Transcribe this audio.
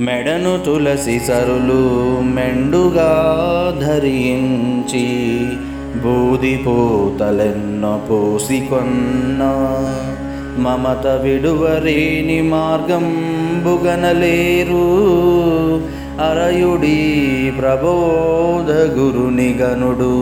మెడను తులసి సరులు మెండుగా ధరించి బూది పూతలెన్నో పోసికొన్న మమత విడువరేని మార్గం బుగనలేరు. అరయుడి ప్రబోధ గురుని గనుడు